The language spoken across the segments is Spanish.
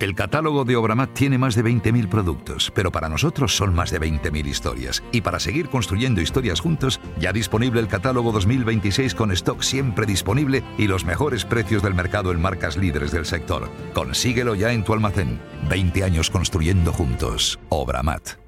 El catálogo de Obramat tiene más de 20.000 productos, pero para nosotros son más de 20.000 historias. Y para seguir construyendo historias juntos, ya disponible el catálogo 2026 con stock siempre disponible y los mejores precios del mercado en marcas líderes del sector. Consíguelo ya en tu almacén. 20 años construyendo juntos. Obramat.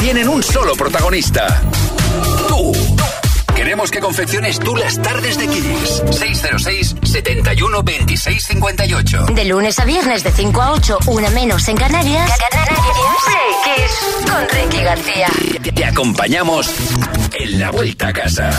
tienen un solo protagonista. Tú. Queremos que confecciones tú las tardes de Kiss. 606 71 26 58. De lunes a viernes de 5 a 8, una menos en Canarias. Canarias. Kiss con Ricky García. Te acompañamos en la vuelta a casa.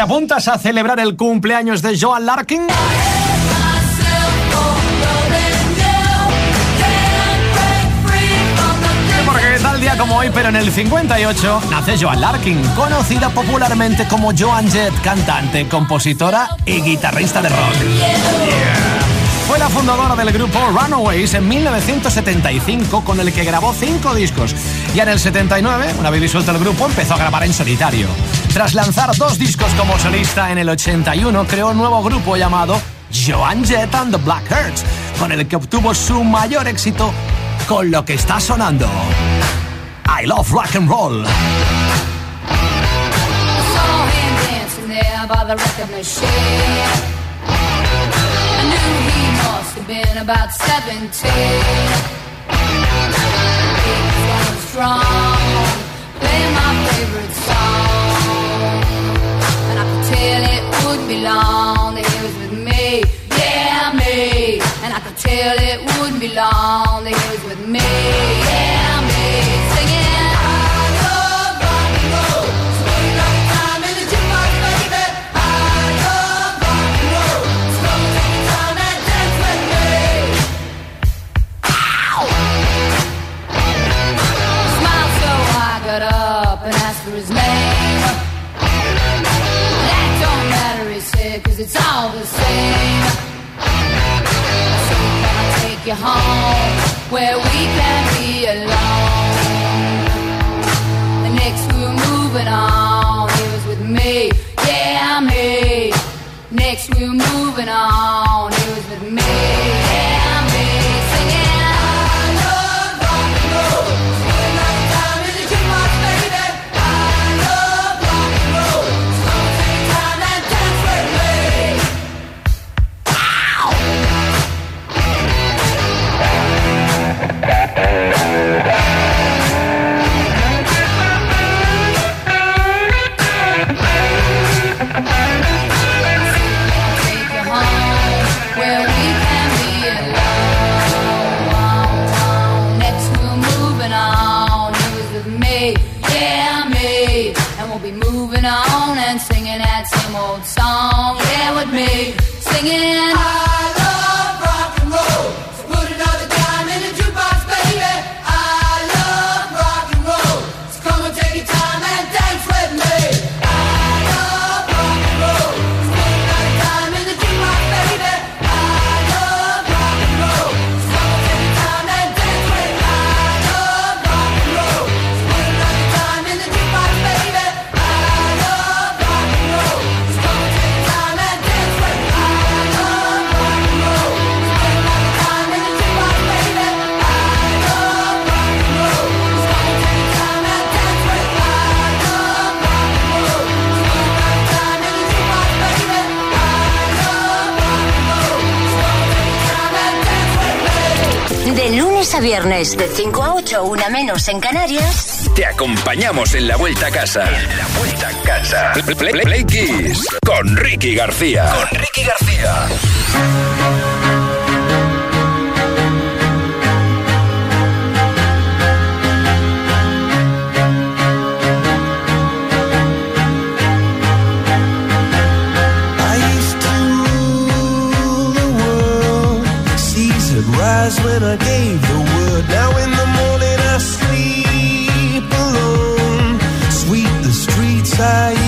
¿Te apuntas a celebrar el cumpleaños de Joan Larkin? Día como hoy, pero en el 58, nace Joan Larkin, conocida popularmente como Joan Jett, cantante, compositora y guitarrista de rock. Fue la fundadora del grupo Runaways en 1975, con el que grabó cinco discos. Y en el 79, una vez disuelto el grupo, empezó a grabar en solitario. Tras lanzar dos discos como solista en el 81, creó un nuevo grupo llamado Joan Jett and the Black Hearts, con el que obtuvo su mayor éxito con lo que está sonando. I Love Rock and Roll. been about 17. Things going strong, playing my favorite song. And I could tell it wouldn't be long that he was with me, yeah, me. And I could tell it wouldn't be long that he was with me, yeah. you home where we can be alone. The next we were moving on, he was with me, yeah, me. Next we were moving on. same old song. Yeah, with me singing. I viernes, de 5 a 8, una menos en Canarias, te acompañamos en la vuelta a casa. En la vuelta a casa. Play, play, play Kiss con Ricky García. Con Ricky García. when I gave the say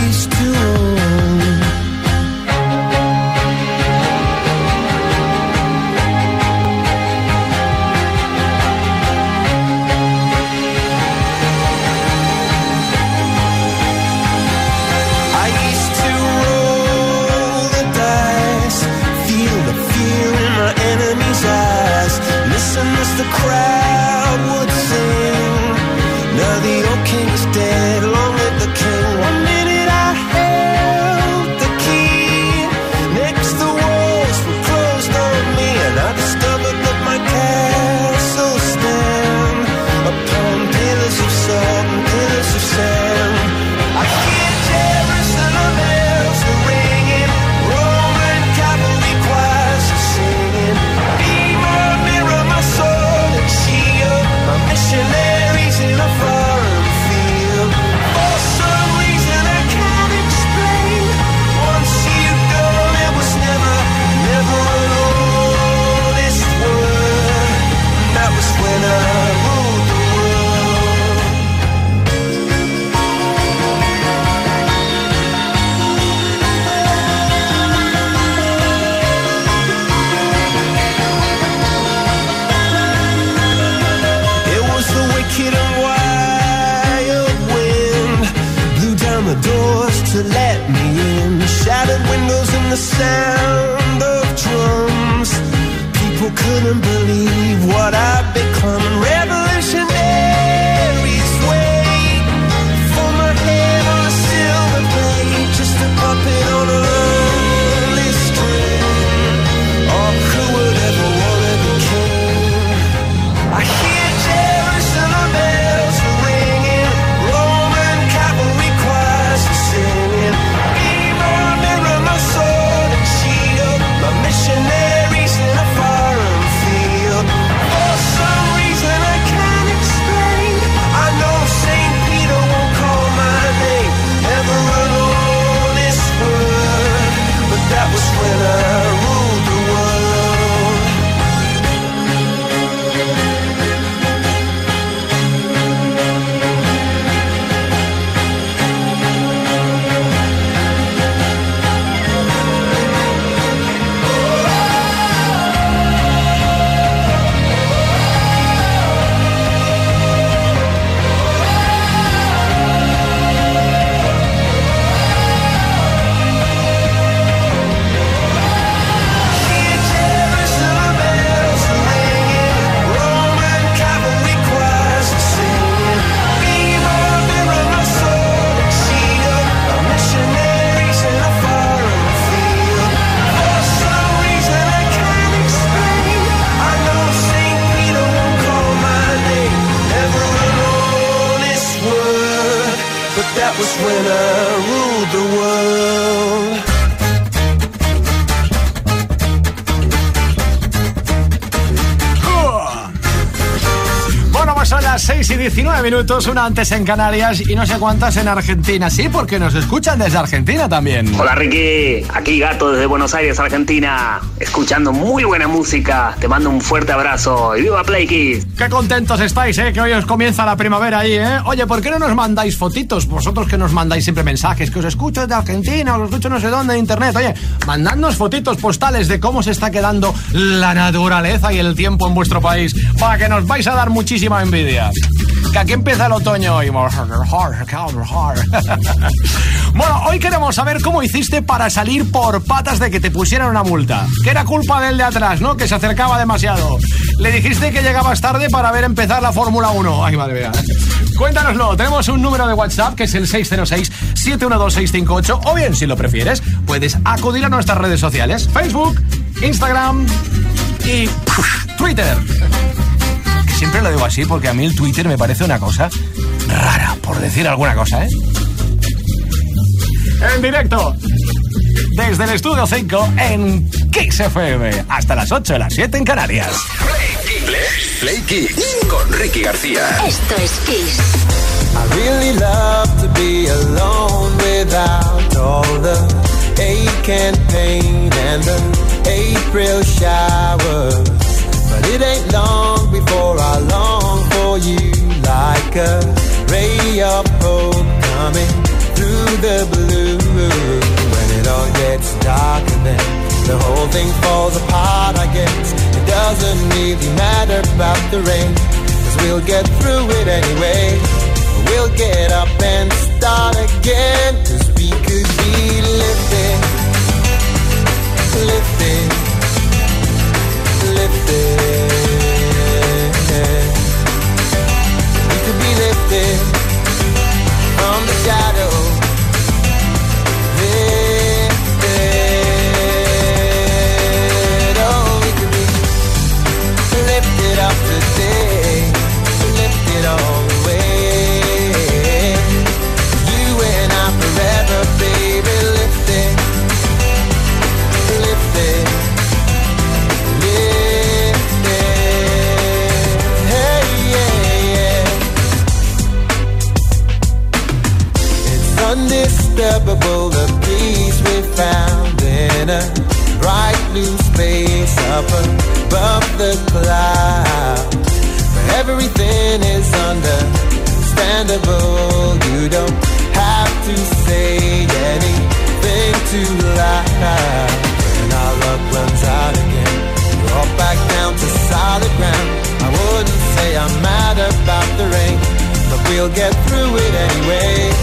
19 minutos, una antes en Canarias y no sé cuántas en Argentina. Sí, porque nos escuchan desde Argentina también. Hola Ricky, aquí Gato desde Buenos Aires, Argentina, escuchando muy buena música. Te mando un fuerte abrazo y viva Play Kids. Qué contentos estáis, ¿eh? Que hoy os comienza la primavera ahí, ¿eh? Oye, ¿por qué no nos mandáis fotitos? Vosotros que nos mandáis siempre mensajes, que os escucho desde Argentina, os escucho no sé dónde en internet. Oye, mandadnos fotitos postales de cómo se está quedando la naturaleza y el tiempo en vuestro país, para que nos vais a dar muchísima envidia. Que aquí empieza el otoño hoy. bueno, hoy queremos saber cómo hiciste para salir por patas de que te pusieran una multa. Que era culpa del de atrás, ¿no? Que se acercaba demasiado. Le dijiste que llegabas tarde para ver empezar la Fórmula 1. Ay, madre mía. Cuéntanoslo. Tenemos un número de WhatsApp que es el 606-712-658. O bien, si lo prefieres, puedes acudir a nuestras redes sociales: Facebook, Instagram y Twitter. Siempre lo digo así porque a mí el Twitter me parece una cosa rara, por decir alguna cosa, ¿eh? En directo. Desde el estudio 5 en Kiss FM. Hasta las 8 de las 7 en Canarias. Play Kids con Ricky García. Esto es Kiss. I really love to be alone without all the ache and pain and the April showers. Coming through the blue. When it all gets dark and then the whole thing falls apart, I guess. It doesn't really matter about the rain, cause we'll get through it anyway. We'll get up and start again, cause we could be lifted, lifted, lifted. Up above the clouds. Where everything is understandable. You don't have to say anything too loud. When our luck runs out again, we're all back down to solid ground. I wouldn't say I'm mad about the rain, but we'll get through it anyway.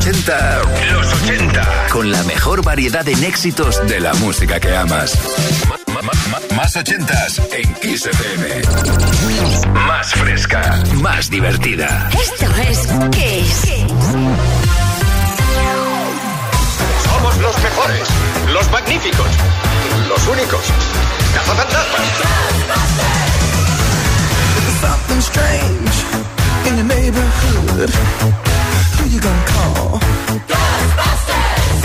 80. Los 80. Con la mejor variedad en éxitos de la música que amas. Más 80s en Kiss Más fresca, más divertida. Esto es Kiss. Somos los mejores, los magníficos, los únicos. Something strange in the neighborhood. Who you gonna call? Ghostbusters!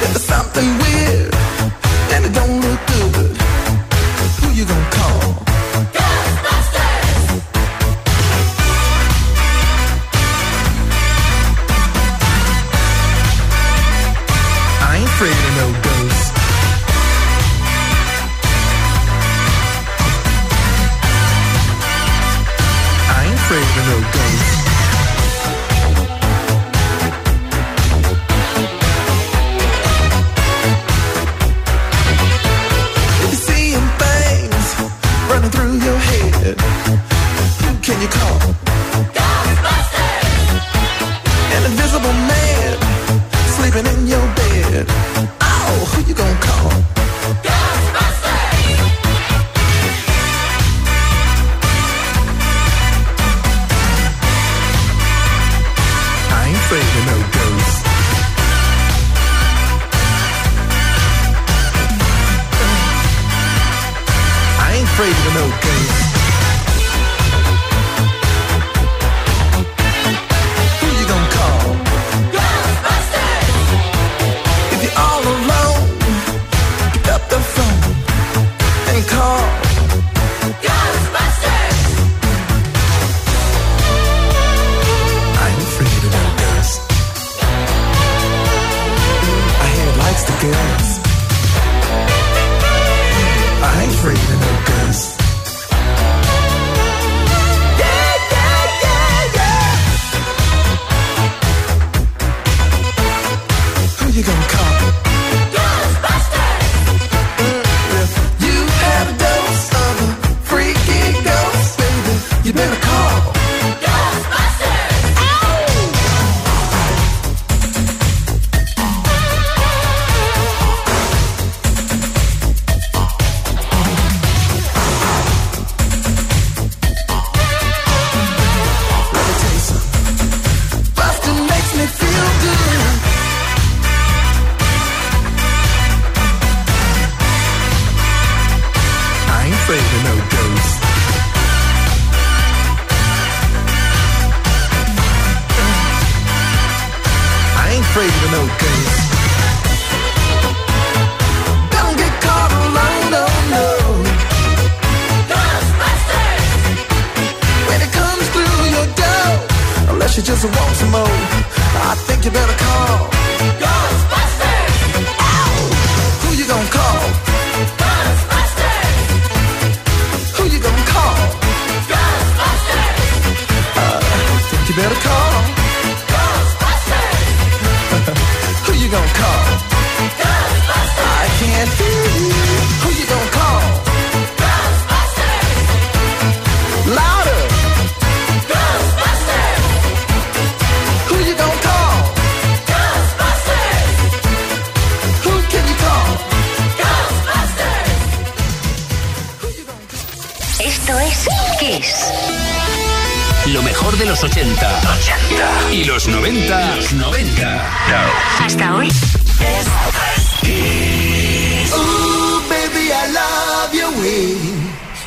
There's something weird, and it don't look good. Who you gonna call? Ghostbusters! I ain't afraid of no ghosts. I ain't afraid of no ghosts.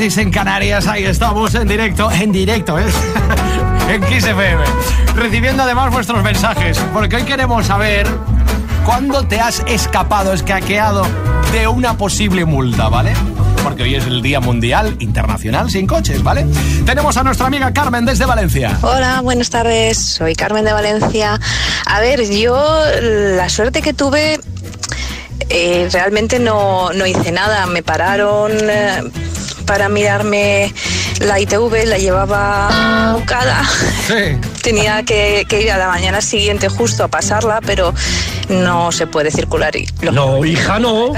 6 en Canarias. Ahí estamos en directo, en directo, ¿eh? en Kiss FM. Recibiendo además vuestros mensajes, porque hoy queremos saber cuándo te has escapado, escaqueado de una posible multa, ¿vale? Porque hoy es el Día Mundial Internacional sin coches, ¿vale? Tenemos a nuestra amiga Carmen desde Valencia. Hola, buenas tardes. Soy Carmen de Valencia. A ver, yo la suerte que tuve eh, realmente no, no hice nada. Me pararon eh, para mirarme la ITV, la llevaba bucada. Tenía que, que ir a la mañana siguiente justo a pasarla, pero no se puede circular. Y, No, hija, no.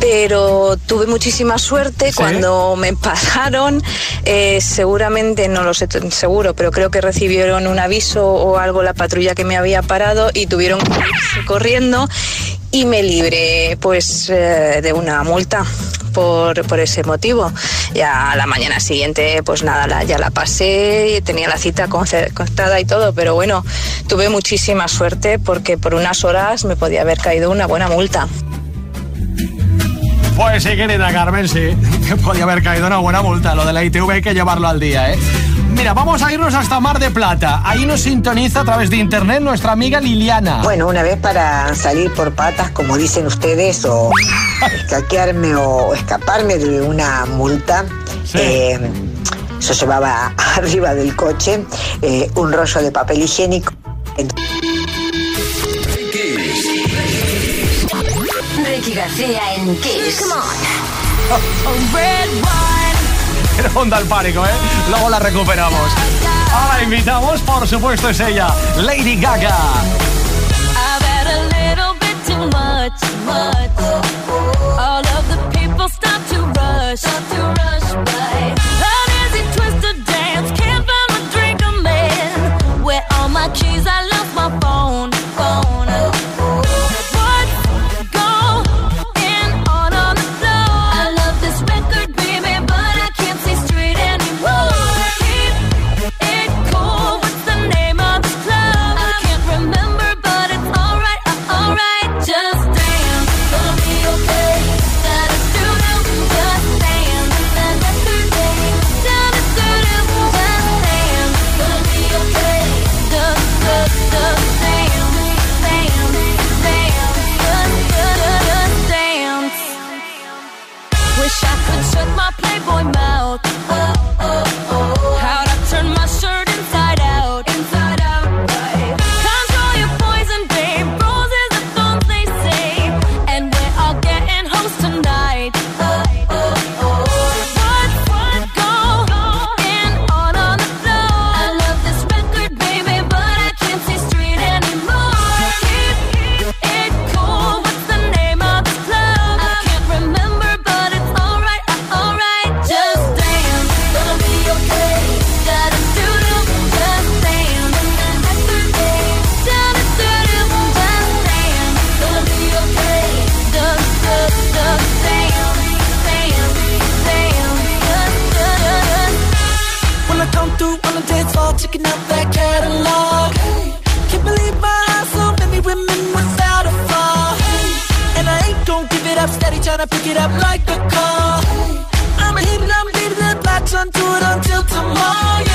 pero tuve muchísima suerte cuando me pararon. eh, seguramente, no lo sé seguro, pero creo que recibieron un aviso o algo la patrulla que me había parado y tuvieron que irse corriendo y me libré pues eh, de una multa. Por, por ese motivo. Ya a la mañana siguiente, pues nada, ya la pasé, tenía la cita contada y todo, pero bueno, tuve muchísima suerte porque por unas horas me podía haber caído una buena multa. Pues sí, querida Carmen, sí. Que podía haber caído una buena multa. Lo de la ITV hay que llevarlo al día, ¿eh? Mira, vamos a irnos hasta Mar de Plata. Ahí nos sintoniza a través de internet nuestra amiga Liliana. Bueno, una vez para salir por patas, como dicen ustedes, o escaquearme o escaparme de una multa, eh, yo llevaba arriba del coche eh, un rollo de papel higiénico. Ricky García en Kiss. Come Era onda al pánico, ¿eh? Luego la recuperamos. Ahora invitamos, por supuesto, es ella, Lady Gaga. Checking out that catalog. Can't believe my eyes, so many women without a flaw. And I ain't gon' give it up, steady tryna pick it up like a car. I'ma hit it, I'ma leave it, latch onto it until tomorrow,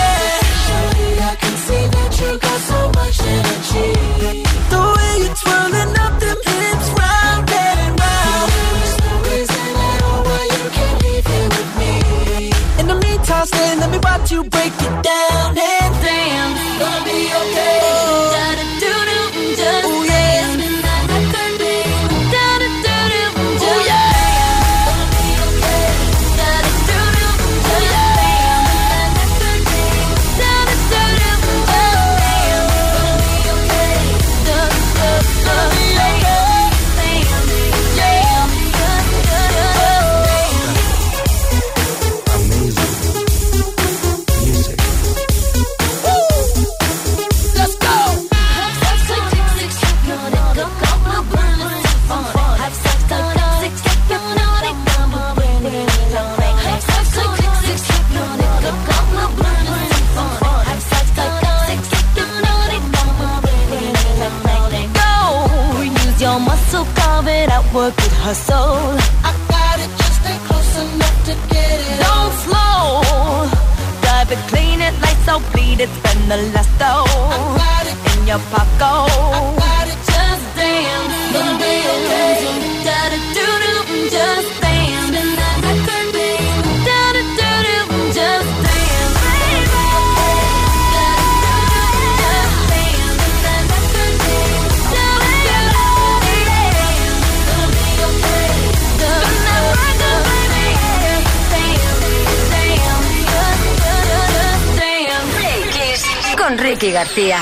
In your pocket. Just dance. Gonna be okay. Da da do do. Just dance. Da da do do. Just dance. Play Kiss con Ricky. García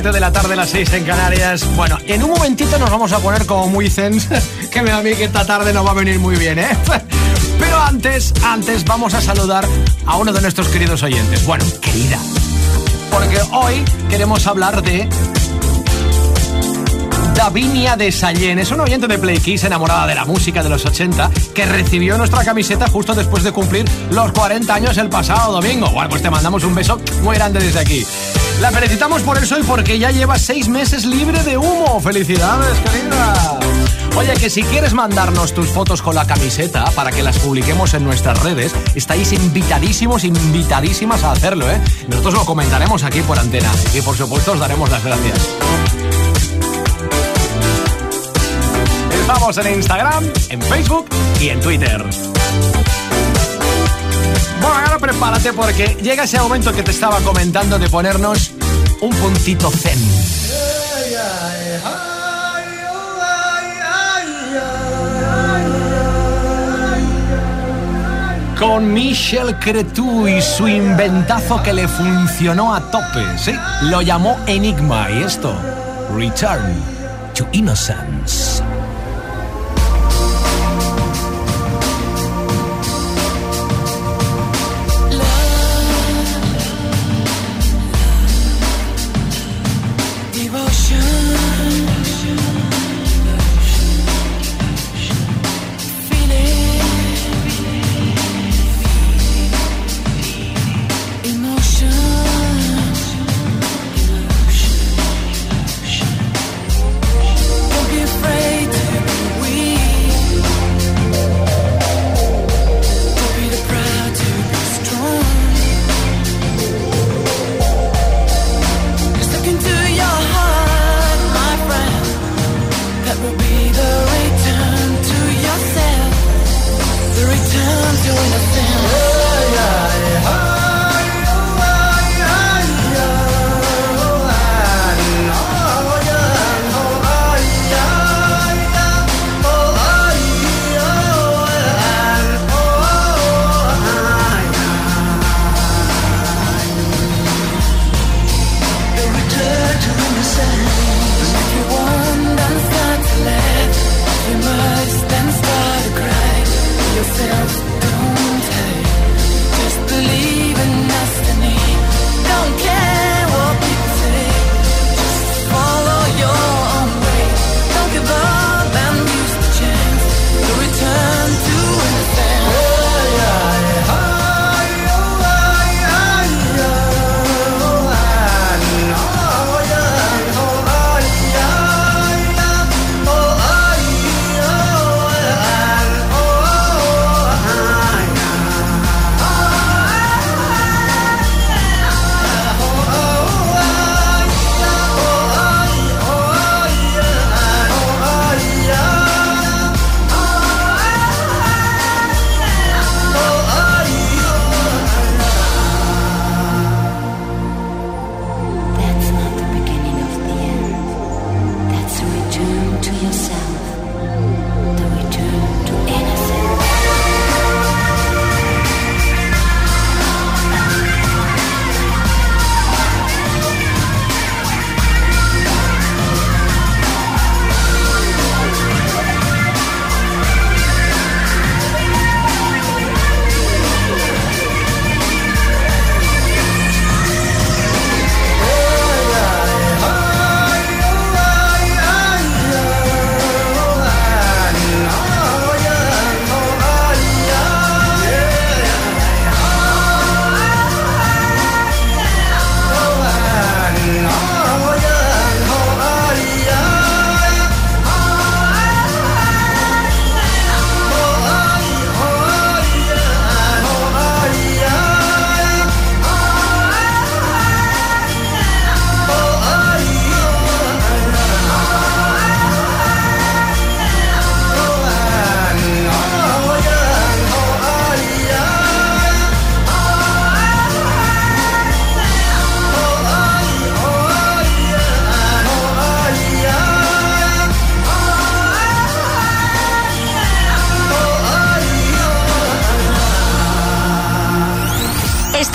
7 de la tarde, las 6 en Canarias. Bueno, en un momentito nos vamos a poner como muy zen, que me da a mí que esta tarde no va a venir muy bien, ¿eh? Pero antes, antes vamos a saludar a uno de nuestros queridos oyentes. Bueno, querida. Porque hoy queremos hablar de Davinia de Sallén. Es un oyente de Play Kiss enamorada de la música de los 80 que recibió nuestra camiseta justo después de cumplir los 40 años el pasado domingo. Bueno, pues te mandamos un beso muy grande desde aquí. La felicitamos por eso y porque ya lleva seis meses libre de humo. ¡Felicidades, querida! Oye, que si quieres mandarnos tus fotos con la camiseta para que las publiquemos en nuestras redes, estáis invitadísimos, invitadísimas a hacerlo, ¿eh? Nosotros lo comentaremos aquí por antena y por supuesto os daremos las gracias. Estamos en Instagram, en Facebook y en Twitter. Bueno, ahora prepárate porque llega ese momento que te estaba comentando de ponernos un puntito zen. Con Michel Cretu y su inventazo que le funcionó a tope, ¿sí? Lo llamó Enigma y esto, Return to Innocence.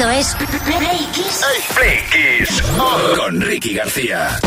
Esto es Play Kiss. Play Kiss con Ricky García.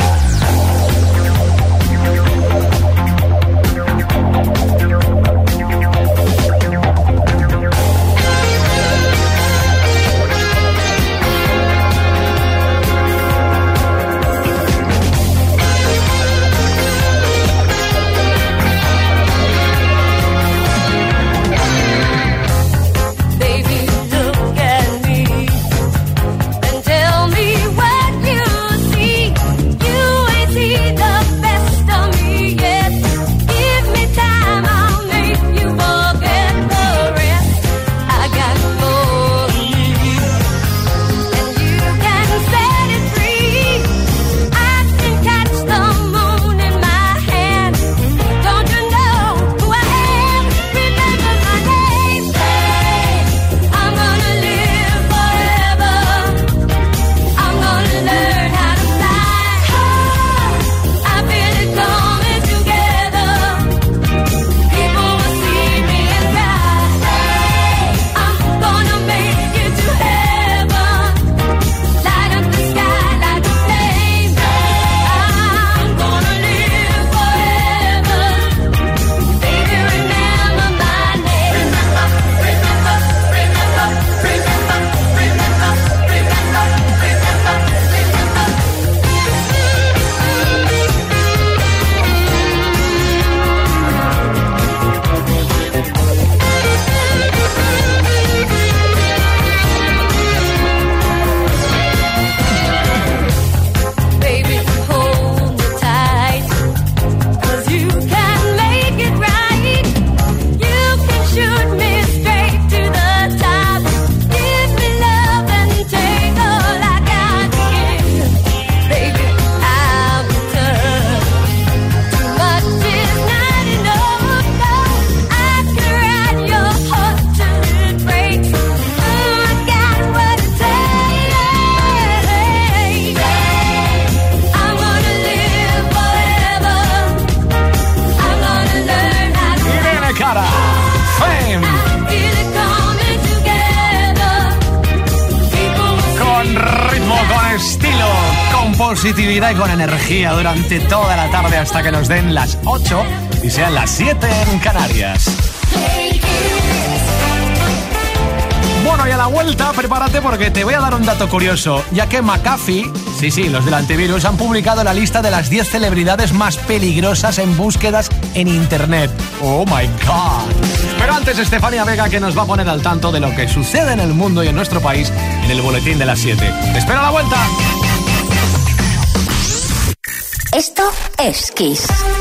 Energía durante toda la tarde hasta que nos den las 8 y sean las 7 en Canarias. Bueno, y a la vuelta, prepárate porque te voy a dar un dato curioso, ya que McAfee, sí, sí, los del antivirus, han publicado la lista de las 10 celebridades más peligrosas en búsquedas en Internet. ¡Oh, my God! Pero antes, Estefania Vega, que nos va a poner al tanto de lo que sucede en el mundo y en nuestro país en el boletín de las 7. ¡Te espero a la vuelta! Es Kiss.